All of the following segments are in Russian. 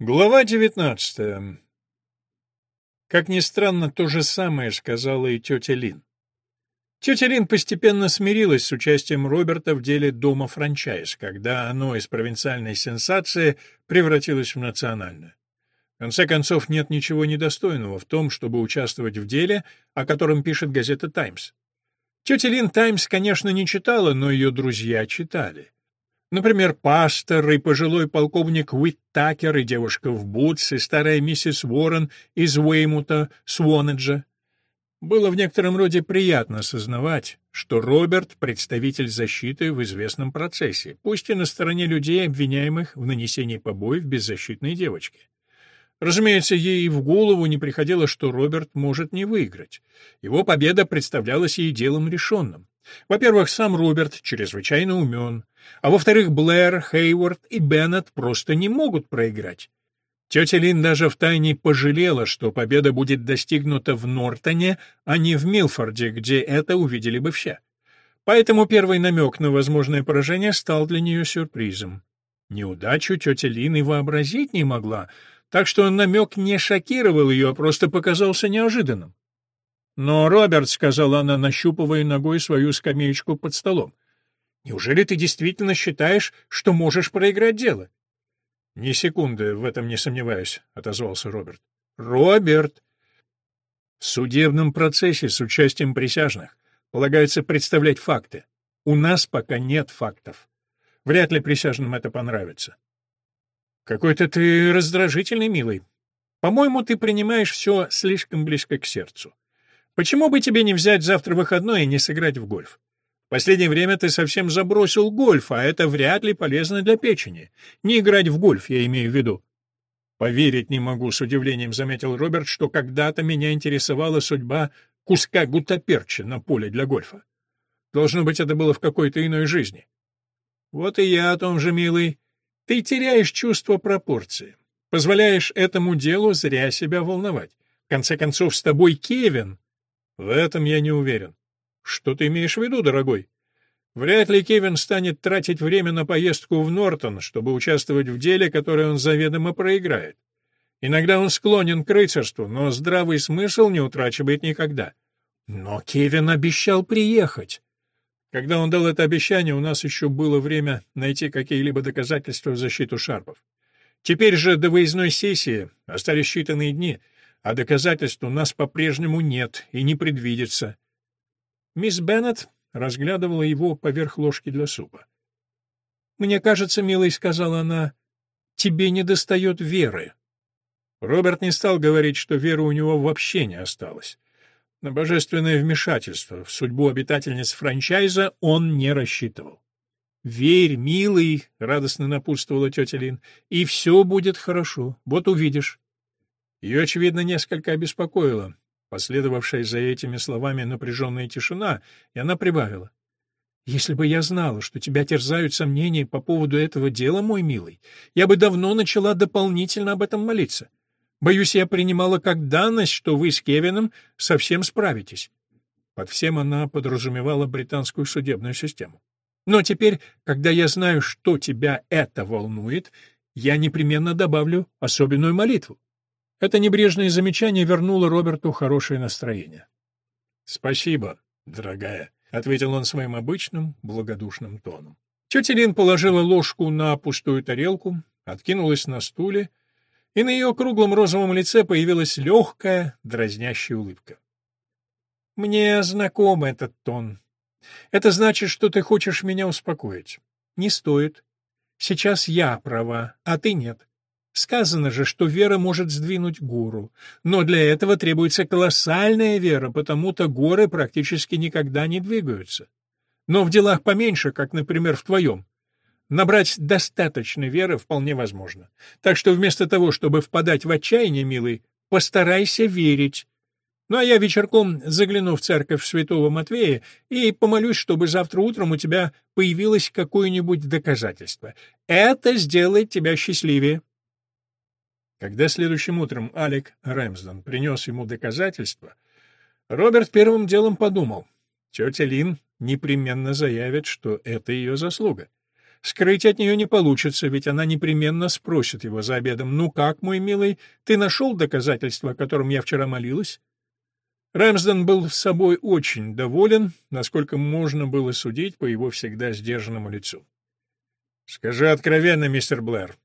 Глава девятнадцатая. Как ни странно, то же самое сказала и тетя Лин. Тетя Лин постепенно смирилась с участием Роберта в деле дома франчайз, когда оно из провинциальной сенсации превратилось в национальное. В конце концов, нет ничего недостойного в том, чтобы участвовать в деле, о котором пишет газета «Таймс». Тетя Лин «Таймс», конечно, не читала, но ее друзья читали. Например, пастор и пожилой полковник Уиттакер и девушка в Бутс и старая миссис Уоррен из Уэймута, Свонеджа. Было в некотором роде приятно осознавать, что Роберт — представитель защиты в известном процессе, пусть и на стороне людей, обвиняемых в нанесении побоев беззащитной девочке. Разумеется, ей и в голову не приходило, что Роберт может не выиграть. Его победа представлялась ей делом решенным. Во-первых, сам Роберт чрезвычайно умен, а во-вторых, Блэр, Хейвард и Беннет просто не могут проиграть. Тетя Лин даже втайне пожалела, что победа будет достигнута в Нортоне, а не в Милфорде, где это увидели бы все. Поэтому первый намек на возможное поражение стал для нее сюрпризом. Неудачу тетя Лин и вообразить не могла, так что намек не шокировал ее, а просто показался неожиданным. «Но, Роберт», — сказала она, нащупывая ногой свою скамеечку под столом, — «неужели ты действительно считаешь, что можешь проиграть дело?» «Ни секунды в этом не сомневаюсь», — отозвался Роберт. «Роберт!» В судебном процессе с участием присяжных полагается представлять факты. У нас пока нет фактов. Вряд ли присяжным это понравится. Какой-то ты раздражительный, милый. По-моему, ты принимаешь все слишком близко к сердцу. Почему бы тебе не взять завтра выходной и не сыграть в гольф? В последнее время ты совсем забросил гольф, а это вряд ли полезно для печени. Не играть в гольф, я имею в виду. Поверить не могу, с удивлением заметил Роберт, что когда-то меня интересовала судьба куска гутаперча на поле для гольфа. Должно быть, это было в какой-то иной жизни. Вот и я о том же, милый. Ты теряешь чувство пропорции. Позволяешь этому делу зря себя волновать. В конце концов, с тобой Кевин, в этом я не уверен. Что ты имеешь в виду, дорогой? Вряд ли Кевин станет тратить время на поездку в Нортон, чтобы участвовать в деле, которое он заведомо проиграет. Иногда он склонен к рыцарству, но здравый смысл не утрачивает никогда. Но Кевин обещал приехать. Когда он дал это обещание, у нас еще было время найти какие-либо доказательства в защиту Шарпов. Теперь же до выездной сессии остались считанные дни — а доказательств у нас по-прежнему нет и не предвидится. Мисс Беннет разглядывала его поверх ложки для супа. «Мне кажется, милый, — сказала она, — тебе недостает веры». Роберт не стал говорить, что веры у него вообще не осталось. На божественное вмешательство в судьбу обитательниц франчайза он не рассчитывал. «Верь, милый», — радостно напутствовала тетя Лин, — «и все будет хорошо, вот увидишь». Ее, очевидно, несколько обеспокоило последовавшая за этими словами напряженная тишина, и она прибавила. «Если бы я знала, что тебя терзают сомнения по поводу этого дела, мой милый, я бы давно начала дополнительно об этом молиться. Боюсь, я принимала как данность, что вы с Кевином совсем справитесь». Под всем она подразумевала британскую судебную систему. «Но теперь, когда я знаю, что тебя это волнует, я непременно добавлю особенную молитву. Это небрежное замечание вернуло Роберту хорошее настроение. «Спасибо, дорогая», — ответил он своим обычным благодушным тоном. Тетя Лин положила ложку на пустую тарелку, откинулась на стуле, и на ее круглом розовом лице появилась легкая, дразнящая улыбка. «Мне знаком этот тон. Это значит, что ты хочешь меня успокоить. Не стоит. Сейчас я права, а ты нет. Сказано же, что вера может сдвинуть гору, но для этого требуется колоссальная вера, потому-то горы практически никогда не двигаются. Но в делах поменьше, как, например, в твоем, набрать достаточно веры вполне возможно. Так что вместо того, чтобы впадать в отчаяние, милый, постарайся верить. Ну а я вечерком загляну в церковь святого Матвея и помолюсь, чтобы завтра утром у тебя появилось какое-нибудь доказательство. Это сделает тебя счастливее. Когда следующим утром Алек Рэмсдон принес ему доказательства, Роберт первым делом подумал, тетя Лин непременно заявит, что это ее заслуга. Скрыть от нее не получится, ведь она непременно спросит его за обедом. «Ну как, мой милый, ты нашел доказательства, о котором я вчера молилась?» Рэмсден был с собой очень доволен, насколько можно было судить по его всегда сдержанному лицу. «Скажи откровенно, мистер Блэр,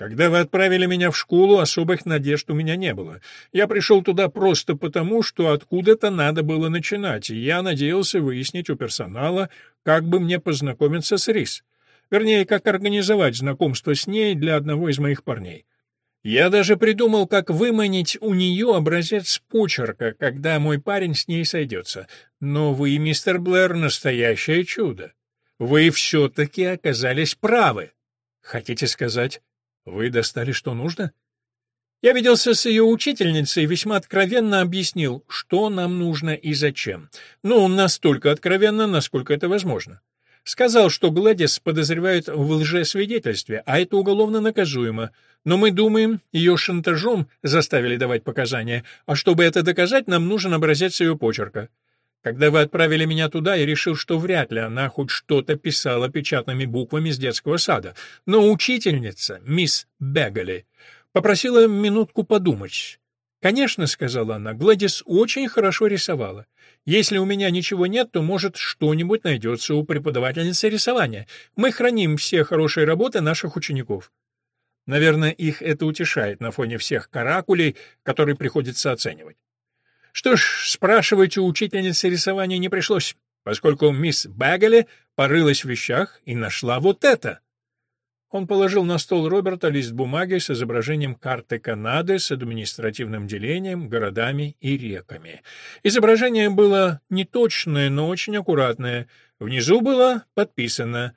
когда вы отправили меня в школу, особых надежд у меня не было. Я пришел туда просто потому, что откуда-то надо было начинать, и я надеялся выяснить у персонала, как бы мне познакомиться с Рис. Вернее, как организовать знакомство с ней для одного из моих парней. Я даже придумал, как выманить у нее образец почерка, когда мой парень с ней сойдется. Но вы, мистер Блэр, настоящее чудо. Вы все-таки оказались правы. Хотите сказать, вы достали что нужно? Я виделся с ее учительницей и весьма откровенно объяснил, что нам нужно и зачем. Ну, настолько откровенно, насколько это возможно. Сказал, что Гладис подозревают в лжесвидетельстве, а это уголовно наказуемо. Но мы думаем, ее шантажом заставили давать показания, а чтобы это доказать, нам нужен образец ее почерка. Когда вы отправили меня туда, я решил, что вряд ли она хоть что-то писала печатными буквами с детского сада. Но учительница, мисс Бегали, попросила минутку подумать. «Конечно», — сказала она, — «Гладис очень хорошо рисовала. Если у меня ничего нет, то, может, что-нибудь найдется у преподавательницы рисования. Мы храним все хорошие работы наших учеников». Наверное, их это утешает на фоне всех каракулей, которые приходится оценивать. Что ж, спрашивать у учительницы рисования не пришлось, поскольку мисс Багали порылась в вещах и нашла вот это. Он положил на стол Роберта лист бумаги с изображением карты Канады с административным делением, городами и реками. Изображение было неточное, но очень аккуратное. Внизу было подписано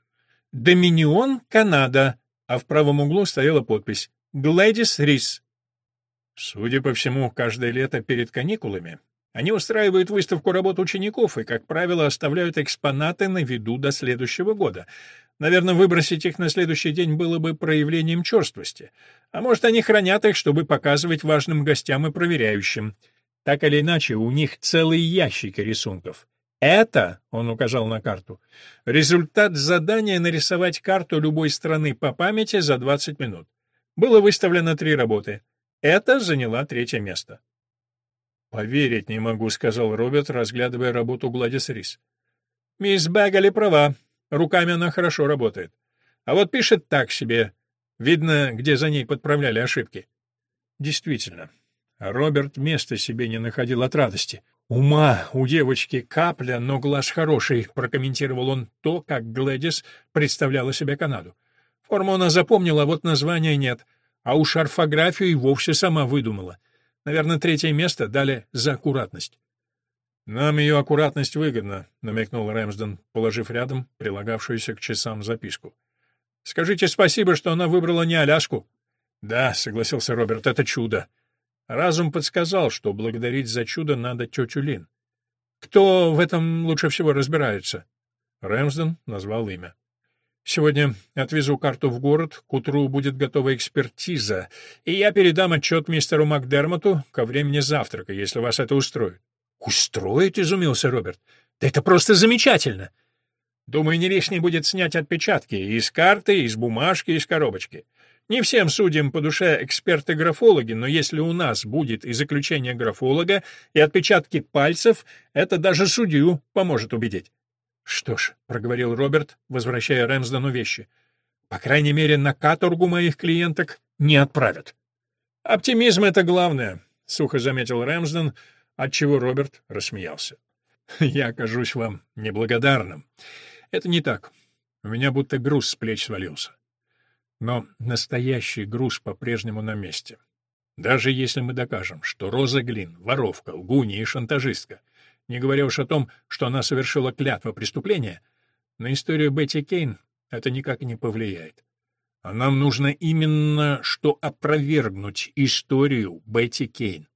«Доминион, Канада», а в правом углу стояла подпись «Глэдис Рис, Судя по всему, каждое лето перед каникулами они устраивают выставку работ учеников и, как правило, оставляют экспонаты на виду до следующего года. Наверное, выбросить их на следующий день было бы проявлением черствости. А может, они хранят их, чтобы показывать важным гостям и проверяющим. Так или иначе, у них целые ящики рисунков. Это, он указал на карту, результат задания нарисовать карту любой страны по памяти за 20 минут. Было выставлено три работы — это заняла третье место. «Поверить не могу», — сказал Роберт, разглядывая работу Гладис Рис. «Мисс Бэгали права. Руками она хорошо работает. А вот пишет так себе. Видно, где за ней подправляли ошибки». Действительно, Роберт места себе не находил от радости. «Ума у девочки капля, но глаз хороший», — прокомментировал он то, как Глэдис представляла себе Канаду. Форму она запомнила, а вот названия нет — а уж орфографию и вовсе сама выдумала. Наверное, третье место дали за аккуратность. «Нам ее аккуратность выгодна», — намекнул Рэмсден, положив рядом прилагавшуюся к часам записку. «Скажите спасибо, что она выбрала не Аляску». «Да», — согласился Роберт, — «это чудо». Разум подсказал, что благодарить за чудо надо тетю Лин. «Кто в этом лучше всего разбирается?» Рэмсден назвал имя. Сегодня отвезу карту в город, к утру будет готова экспертиза, и я передам отчет мистеру Макдермоту ко времени завтрака, если вас это устроит. «Устроит?» — изумился Роберт. «Да это просто замечательно!» «Думаю, не лишнее будет снять отпечатки из карты, из бумажки, из коробочки. Не всем судьям по душе эксперты-графологи, но если у нас будет и заключение графолога, и отпечатки пальцев, это даже судью поможет убедить». «Что ж», — проговорил Роберт, возвращая Рэмсдену вещи, — «по крайней мере, на каторгу моих клиенток не отправят». «Оптимизм — это главное», — сухо заметил Рэмсден, отчего Роберт рассмеялся. «Я окажусь вам неблагодарным. Это не так. У меня будто груз с плеч свалился. Но настоящий груз по-прежнему на месте. Даже если мы докажем, что Роза Глин — воровка, лгунья и шантажистка — не говоря уж о том, что она совершила клятва преступления, на историю Бетти Кейн это никак не повлияет. А нам нужно именно что опровергнуть историю Бетти Кейн.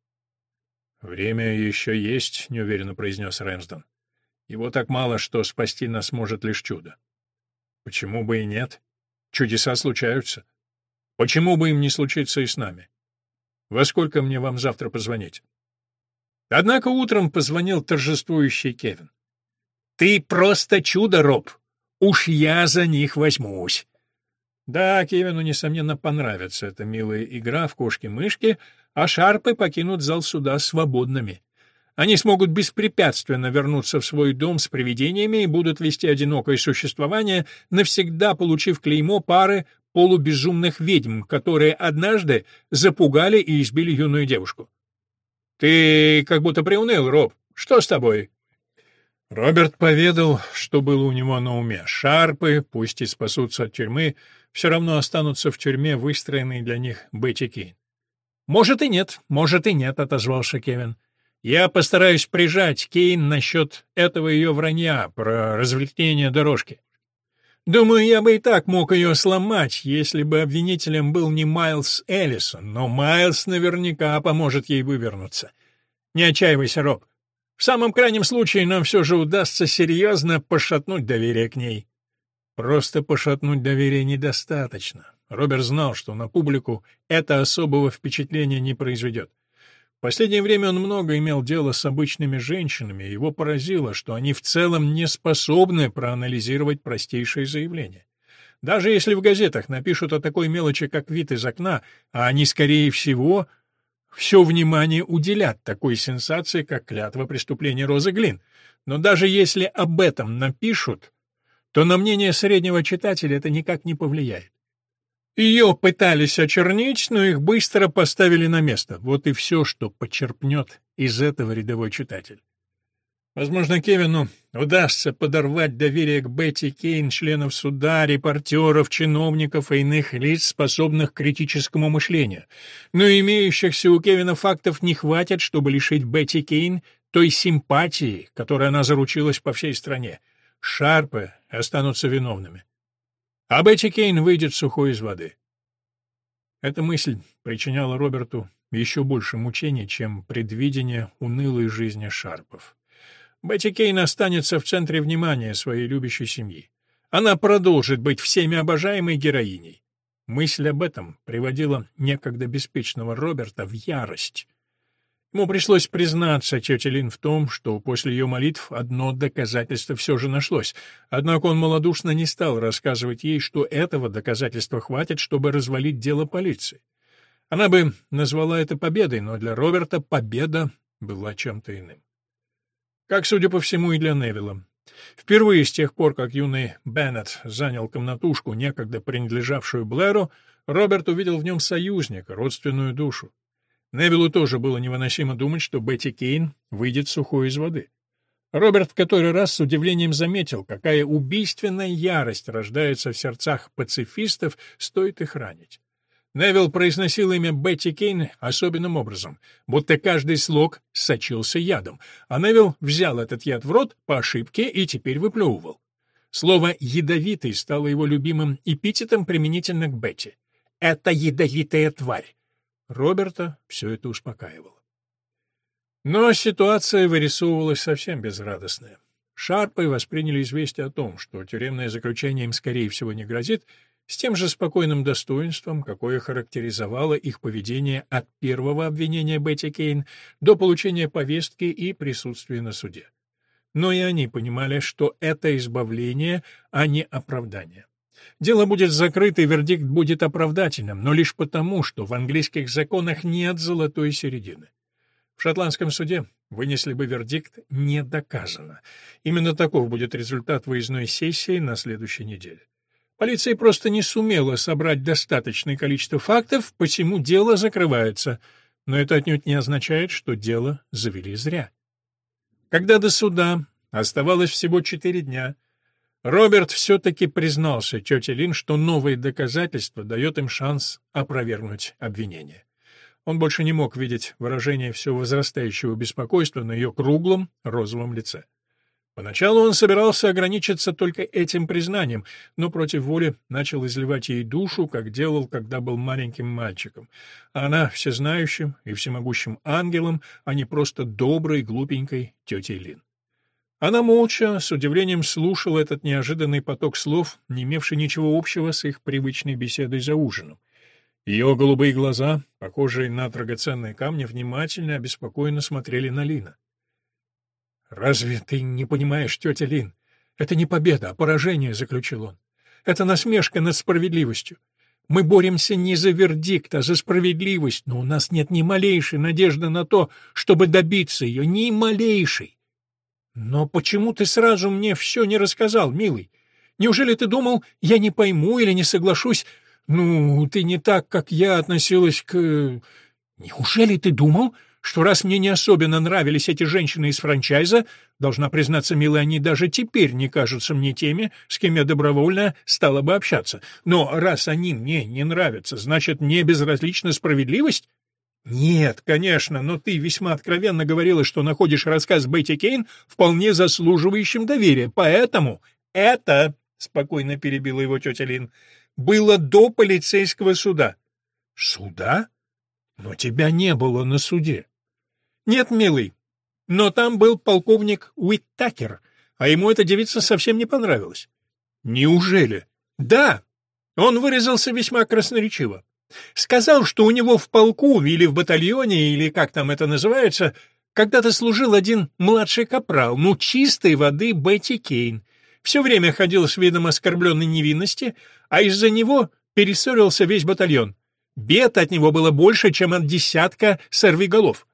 «Время еще есть», — неуверенно произнес Рэмсден. «Его так мало, что спасти нас может лишь чудо». «Почему бы и нет? Чудеса случаются. Почему бы им не случиться и с нами? Во сколько мне вам завтра позвонить?» Однако утром позвонил торжествующий Кевин. «Ты просто чудо, Роб! Уж я за них возьмусь. Да, Кевину, несомненно, понравится эта милая игра в кошки-мышки, а шарпы покинут зал суда свободными. Они смогут беспрепятственно вернуться в свой дом с привидениями и будут вести одинокое существование, навсегда получив клеймо пары полубезумных ведьм, которые однажды запугали и избили юную девушку. «Ты как будто приуныл, Роб. Что с тобой?» Роберт поведал, что было у него на уме. Шарпы, пусть и спасутся от тюрьмы, все равно останутся в тюрьме, выстроенной для них Кейн. «Может и нет, может и нет», — отозвался Кевин. «Я постараюсь прижать Кейн насчет этого ее вранья про развлечение дорожки. Думаю, я бы и так мог ее сломать, если бы обвинителем был не Майлз Эллисон, но Майлз наверняка поможет ей вывернуться. Не отчаивайся, Роб. В самом крайнем случае нам все же удастся серьезно пошатнуть доверие к ней. Просто пошатнуть доверие недостаточно. Роберт знал, что на публику это особого впечатления не произведет. Последнее время он много имел дела с обычными женщинами, и его поразило, что они в целом не способны проанализировать простейшие заявления. Даже если в газетах напишут о такой мелочи, как вид из окна, а они, скорее всего, все внимание уделят такой сенсации, как клятва преступления Розы Глин. Но даже если об этом напишут, то на мнение среднего читателя это никак не повлияет. Ее пытались очернить, но их быстро поставили на место. Вот и все, что почерпнет из этого рядовой читатель. Возможно, Кевину удастся подорвать доверие к Бетти Кейн членов суда, репортеров, чиновников и иных лиц, способных к критическому мышлению. Но имеющихся у Кевина фактов не хватит, чтобы лишить Бетти Кейн той симпатии, которой она заручилась по всей стране. Шарпы останутся виновными. А Бетти Кейн выйдет сухой из воды. Эта мысль причиняла Роберту еще больше мучений, чем предвидение унылой жизни Шарпов. Бетти Кейн останется в центре внимания своей любящей семьи. Она продолжит быть всеми обожаемой героиней. Мысль об этом приводила некогда беспечного Роберта в ярость. Ему пришлось признаться тете Лин в том, что после ее молитв одно доказательство все же нашлось, однако он малодушно не стал рассказывать ей, что этого доказательства хватит, чтобы развалить дело полиции. Она бы назвала это победой, но для Роберта победа была чем-то иным. Как, судя по всему, и для Невилла. Впервые с тех пор, как юный Беннет занял комнатушку, некогда принадлежавшую Блэру, Роберт увидел в нем союзника, родственную душу. Невиллу тоже было невыносимо думать, что Бетти Кейн выйдет сухой из воды. Роберт в который раз с удивлением заметил, какая убийственная ярость рождается в сердцах пацифистов, стоит их ранить. Невилл произносил имя Бетти Кейн особенным образом, будто каждый слог сочился ядом, а Невилл взял этот яд в рот по ошибке и теперь выплевывал. Слово «ядовитый» стало его любимым эпитетом применительно к Бетти. «Это ядовитая тварь. Роберта все это успокаивало. Но ситуация вырисовывалась совсем безрадостная. Шарпы восприняли известие о том, что тюремное заключение им, скорее всего, не грозит, с тем же спокойным достоинством, какое характеризовало их поведение от первого обвинения Бетти Кейн до получения повестки и присутствия на суде. Но и они понимали, что это избавление, а не оправдание. Дело будет закрыто, и вердикт будет оправдательным, но лишь потому, что в английских законах нет золотой середины. В шотландском суде вынесли бы вердикт «не доказано». Именно таков будет результат выездной сессии на следующей неделе. Полиция просто не сумела собрать достаточное количество фактов, посему дело закрывается, но это отнюдь не означает, что дело завели зря. Когда до суда оставалось всего четыре дня, Роберт все-таки признался тете Лин, что новые доказательства дает им шанс опровергнуть обвинение. Он больше не мог видеть выражение все возрастающего беспокойства на ее круглом розовом лице. Поначалу он собирался ограничиться только этим признанием, но против воли начал изливать ей душу, как делал, когда был маленьким мальчиком. А она всезнающим и всемогущим ангелом, а не просто доброй, глупенькой тетей Лин. Она молча, с удивлением слушала этот неожиданный поток слов, не имевший ничего общего с их привычной беседой за ужином. Ее голубые глаза, похожие на драгоценные камни, внимательно и обеспокоенно смотрели на Лина. «Разве ты не понимаешь, тетя Лин? Это не победа, а поражение, заключил он. Это насмешка над справедливостью. Мы боремся не за вердикт, а за справедливость, но у нас нет ни малейшей надежды на то, чтобы добиться ее, ни малейшей. Но почему ты сразу мне все не рассказал, милый? Неужели ты думал, я не пойму или не соглашусь? Ну, ты не так, как я относилась к... Неужели ты думал, что раз мне не особенно нравились эти женщины из франчайза, должна признаться, милая, они даже теперь не кажутся мне теми, с кем я добровольно стала бы общаться. Но раз они мне не нравятся, значит, мне безразлична справедливость? Нет, конечно, но ты весьма откровенно говорила, что находишь рассказ Бетти Кейн вполне заслуживающим доверия, поэтому это, — спокойно перебила его тетя Лин, — было до полицейского суда. Суда? Но тебя не было на суде. «Нет, милый, но там был полковник Уиттакер, а ему эта девица совсем не понравилась». «Неужели?» «Да!» Он выразился весьма красноречиво. Сказал, что у него в полку или в батальоне, или как там это называется, когда-то служил один младший капрал, ну, чистой воды Бетти Кейн. Все время ходил с видом оскорбленной невинности, а из-за него перессорился весь батальон. Бед от него было больше, чем от десятка сорвиголов.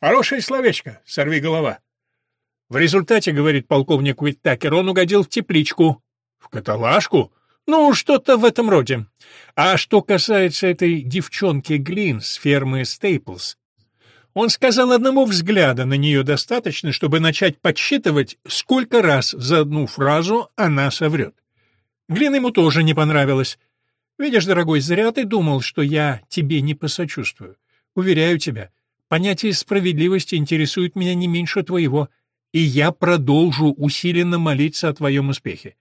Хорошее словечко, сорви голова. В результате, говорит полковник Уиттакер, он угодил в тепличку. В каталажку? Ну, что-то в этом роде. А что касается этой девчонки Глин с фермы Стейплс, он сказал одному взгляда на нее достаточно, чтобы начать подсчитывать, сколько раз за одну фразу она соврет. Глин ему тоже не понравилось. «Видишь, дорогой, зря ты думал, что я тебе не посочувствую. Уверяю тебя, Понятие справедливости интересует меня не меньше твоего, и я продолжу усиленно молиться о твоем успехе.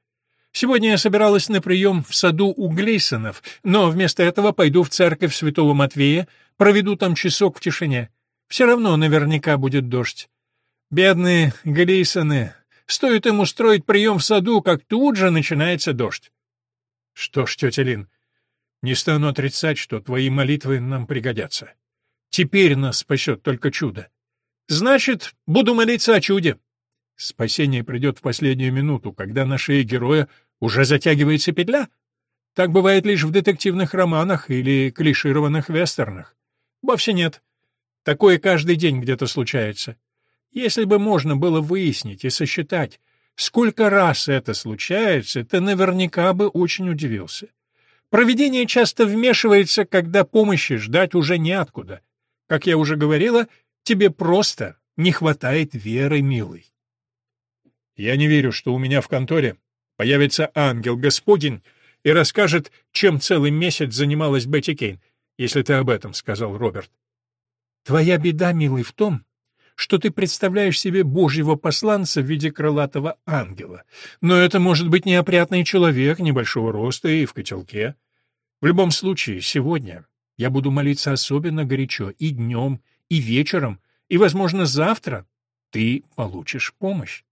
Сегодня я собиралась на прием в саду у Глейсонов, но вместо этого пойду в церковь Святого Матвея, проведу там часок в тишине. Все равно наверняка будет дождь. Бедные Глейсоны, стоит им устроить прием в саду, как тут же начинается дождь. Что ж, тетя Лин, не стану отрицать, что твои молитвы нам пригодятся. Теперь нас спасет только чудо. Значит, буду молиться о чуде. Спасение придет в последнюю минуту, когда на шее героя уже затягивается петля. Так бывает лишь в детективных романах или клишированных вестернах. Вовсе нет. Такое каждый день где-то случается. Если бы можно было выяснить и сосчитать, сколько раз это случается, ты наверняка бы очень удивился. Провидение часто вмешивается, когда помощи ждать уже неоткуда. Как я уже говорила, тебе просто не хватает веры, милый. Я не верю, что у меня в конторе появится ангел Господень и расскажет, чем целый месяц занималась Бетти Кейн, если ты об этом сказал, Роберт. Твоя беда, милый, в том, что ты представляешь себе божьего посланца в виде крылатого ангела. Но это может быть неопрятный человек небольшого роста и в котелке. В любом случае, сегодня я буду молиться особенно горячо и днем, и вечером, и, возможно, завтра ты получишь помощь.